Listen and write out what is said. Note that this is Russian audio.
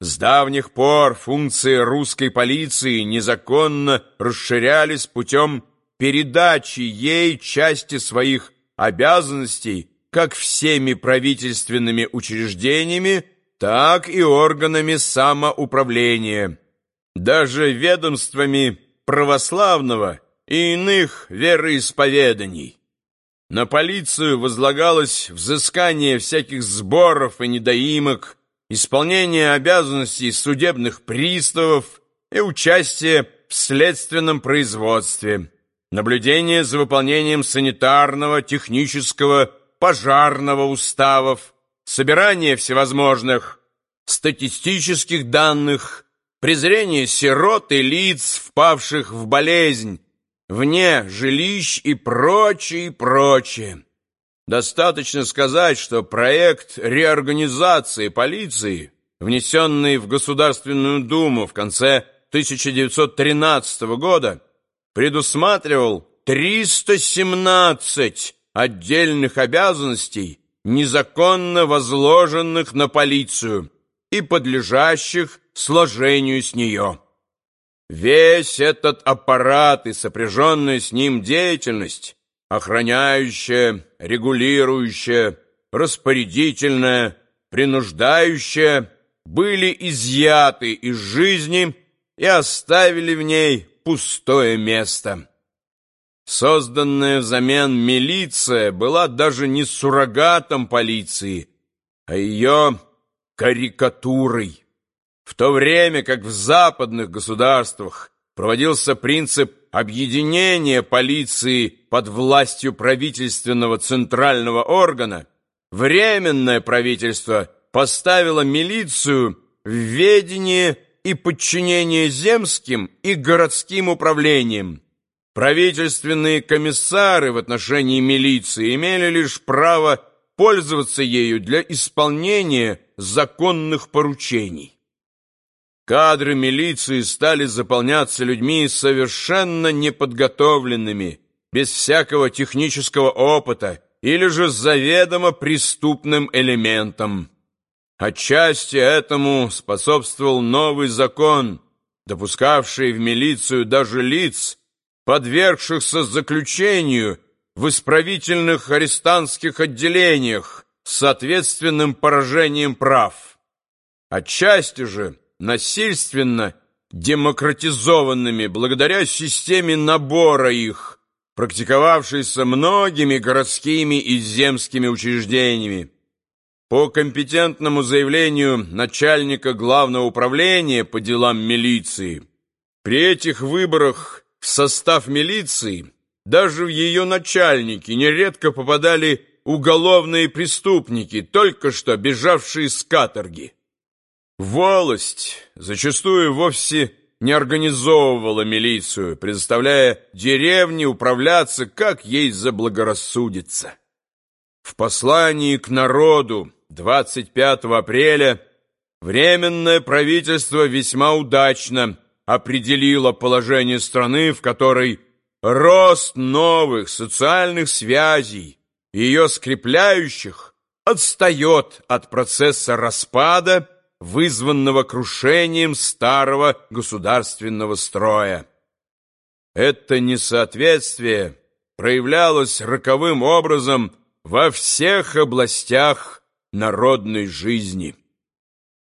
С давних пор функции русской полиции незаконно расширялись путем передачи ей части своих обязанностей как всеми правительственными учреждениями, так и органами самоуправления, даже ведомствами православного и иных вероисповеданий. На полицию возлагалось взыскание всяких сборов и недоимок, исполнение обязанностей судебных приставов и участие в следственном производстве, наблюдение за выполнением санитарного, технического, пожарного уставов, собирание всевозможных статистических данных, презрение сирот и лиц, впавших в болезнь, вне жилищ и прочее, прочее. Достаточно сказать, что проект реорганизации полиции, внесенный в Государственную Думу в конце 1913 года, предусматривал 317 отдельных обязанностей, незаконно возложенных на полицию и подлежащих сложению с нее. Весь этот аппарат и сопряженная с ним деятельность охраняющая, регулирующая, распорядительная, принуждающая были изъяты из жизни и оставили в ней пустое место. Созданная взамен милиция была даже не суррогатом полиции, а ее карикатурой. В то время как в западных государствах проводился принцип объединения полиции под властью правительственного центрального органа, Временное правительство поставило милицию в ведение и подчинение земским и городским управлениям. Правительственные комиссары в отношении милиции имели лишь право пользоваться ею для исполнения законных поручений. Кадры милиции стали заполняться людьми совершенно неподготовленными, без всякого технического опыта или же заведомо преступным элементом. Отчасти этому способствовал новый закон, допускавший в милицию даже лиц, подвергшихся заключению в исправительных арестантских отделениях с соответственным поражением прав. Отчасти же насильственно демократизованными благодаря системе набора их, практиковавшейся многими городскими и земскими учреждениями. По компетентному заявлению начальника главного управления по делам милиции, при этих выборах в состав милиции даже в ее начальники нередко попадали уголовные преступники, только что бежавшие с каторги. Волость зачастую вовсе не организовывала милицию, предоставляя деревне управляться, как ей заблагорассудится. В послании к народу 25 апреля Временное правительство весьма удачно определило положение страны, в которой рост новых социальных связей, ее скрепляющих, отстает от процесса распада вызванного крушением старого государственного строя. Это несоответствие проявлялось роковым образом во всех областях народной жизни.